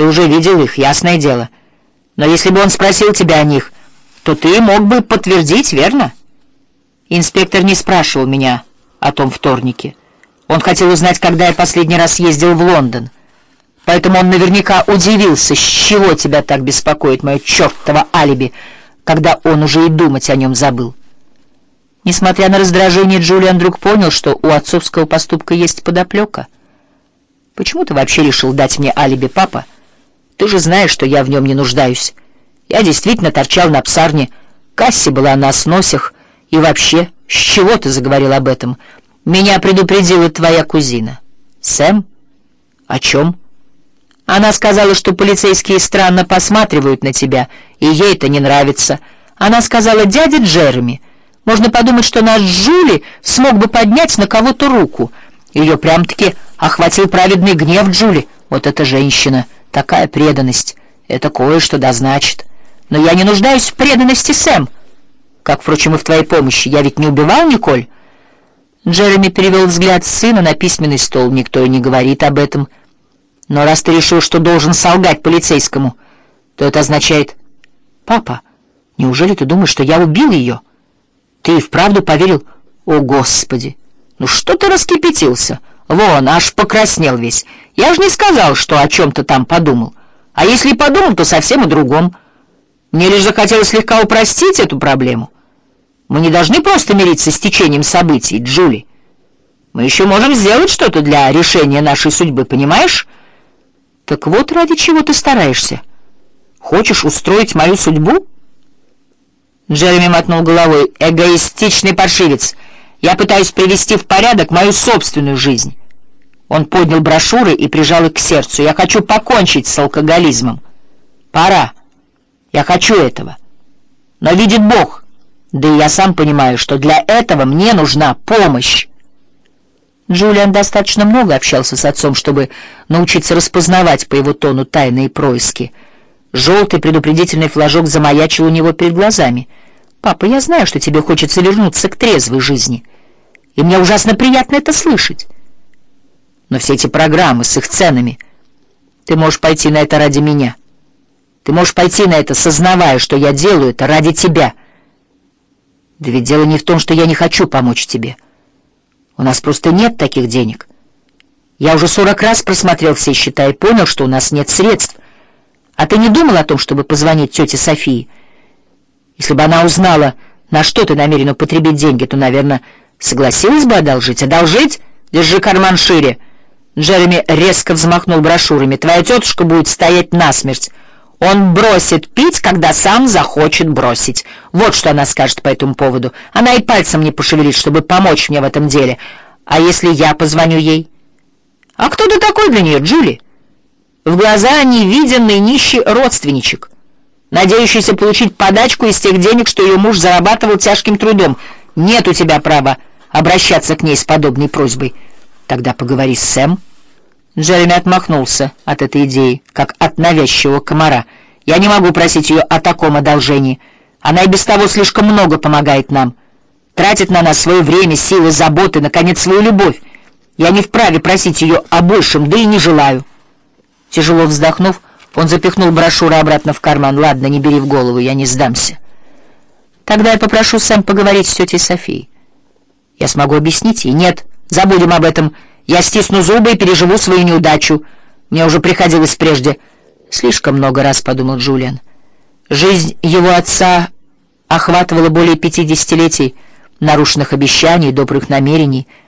Ты уже видел их, ясное дело. Но если бы он спросил тебя о них, то ты мог бы подтвердить, верно? Инспектор не спрашивал меня о том вторнике. Он хотел узнать, когда я последний раз ездил в Лондон. Поэтому он наверняка удивился, с чего тебя так беспокоит мое чертово алиби, когда он уже и думать о нем забыл. Несмотря на раздражение, Джулиан вдруг понял, что у отцовского поступка есть подоплека. «Почему ты вообще решил дать мне алиби, папа? Ты же знаешь, что я в нем не нуждаюсь. Я действительно торчал на псарне, Касси была на сносях, и вообще, с чего ты заговорил об этом? Меня предупредила твоя кузина. Сэм? О чем?» Она сказала, что полицейские странно посматривают на тебя, и ей это не нравится. Она сказала, дядя Джереми, можно подумать, что наш Джули смог бы поднять на кого-то руку. Ее прям-таки охватил праведный гнев Джули. Вот эта женщина, такая преданность. Это кое-что да значит. Но я не нуждаюсь в преданности, Сэм. Как, впрочем, и в твоей помощи. Я ведь не убивал Николь. Джереми перевел взгляд сына на письменный стол. Никто и не говорит об этом. Но раз ты решил, что должен солгать полицейскому, то это означает... Папа, неужели ты думаешь, что я убил ее?» Ты и вправду поверил? О, Господи! Ну что ты раскипятился? Вон, аж покраснел весь. Я же не сказал, что о чем-то там подумал. А если и подумал, то совсем о другом. Мне лишь захотелось слегка упростить эту проблему. Мы не должны просто мириться с течением событий, Джули. Мы еще можем сделать что-то для решения нашей судьбы, понимаешь? Так вот ради чего ты стараешься. Хочешь устроить мою судьбу?» Джереми мотнул головой. «Эгоистичный паршивец! Я пытаюсь привести в порядок мою собственную жизнь». Он поднял брошюры и прижал их к сердцу. «Я хочу покончить с алкоголизмом. Пора. Я хочу этого. Но видит Бог, да и я сам понимаю, что для этого мне нужна помощь». Джулиан достаточно много общался с отцом, чтобы научиться распознавать по его тону тайные происки. Желтый предупредительный флажок замаячил у него перед глазами — «Папа, я знаю, что тебе хочется вернуться к трезвой жизни, и мне ужасно приятно это слышать. Но все эти программы с их ценами, ты можешь пойти на это ради меня. Ты можешь пойти на это, сознавая, что я делаю это ради тебя. Да ведь дело не в том, что я не хочу помочь тебе. У нас просто нет таких денег. Я уже сорок раз просмотрел все счета и понял, что у нас нет средств. А ты не думал о том, чтобы позвонить тете Софии?» Если бы она узнала, на что ты намерен употребить деньги, то, наверное, согласилась бы одолжить. Одолжить? Держи карман шире. Джереми резко взмахнул брошюрами. Твоя тетушка будет стоять насмерть. Он бросит пить, когда сам захочет бросить. Вот что она скажет по этому поводу. Она и пальцем не пошевелит, чтобы помочь мне в этом деле. А если я позвоню ей? А кто ты такой для нее, Джули? В глаза невиденный нищий родственничек надеющийся получить подачку из тех денег, что ее муж зарабатывал тяжким трудом. Нет у тебя права обращаться к ней с подобной просьбой. Тогда поговори с Сэм. Джереми отмахнулся от этой идеи, как от навязчивого комара. Я не могу просить ее о таком одолжении. Она и без того слишком много помогает нам. Тратит на нас свое время, силы, заботы, наконец, свою любовь. Я не вправе просить ее о большем, да и не желаю. Тяжело вздохнув, он запихнул брошюру обратно в карман. «Ладно, не бери в голову, я не сдамся. Тогда я попрошу Сэм поговорить с тетей Софией. Я смогу объяснить ей. Нет, забудем об этом. Я стисну зубы и переживу свою неудачу. Мне уже приходилось прежде. Слишком много раз, — подумал Джулиан. Жизнь его отца охватывала более пяти десятилетий нарушенных обещаний, добрых намерений —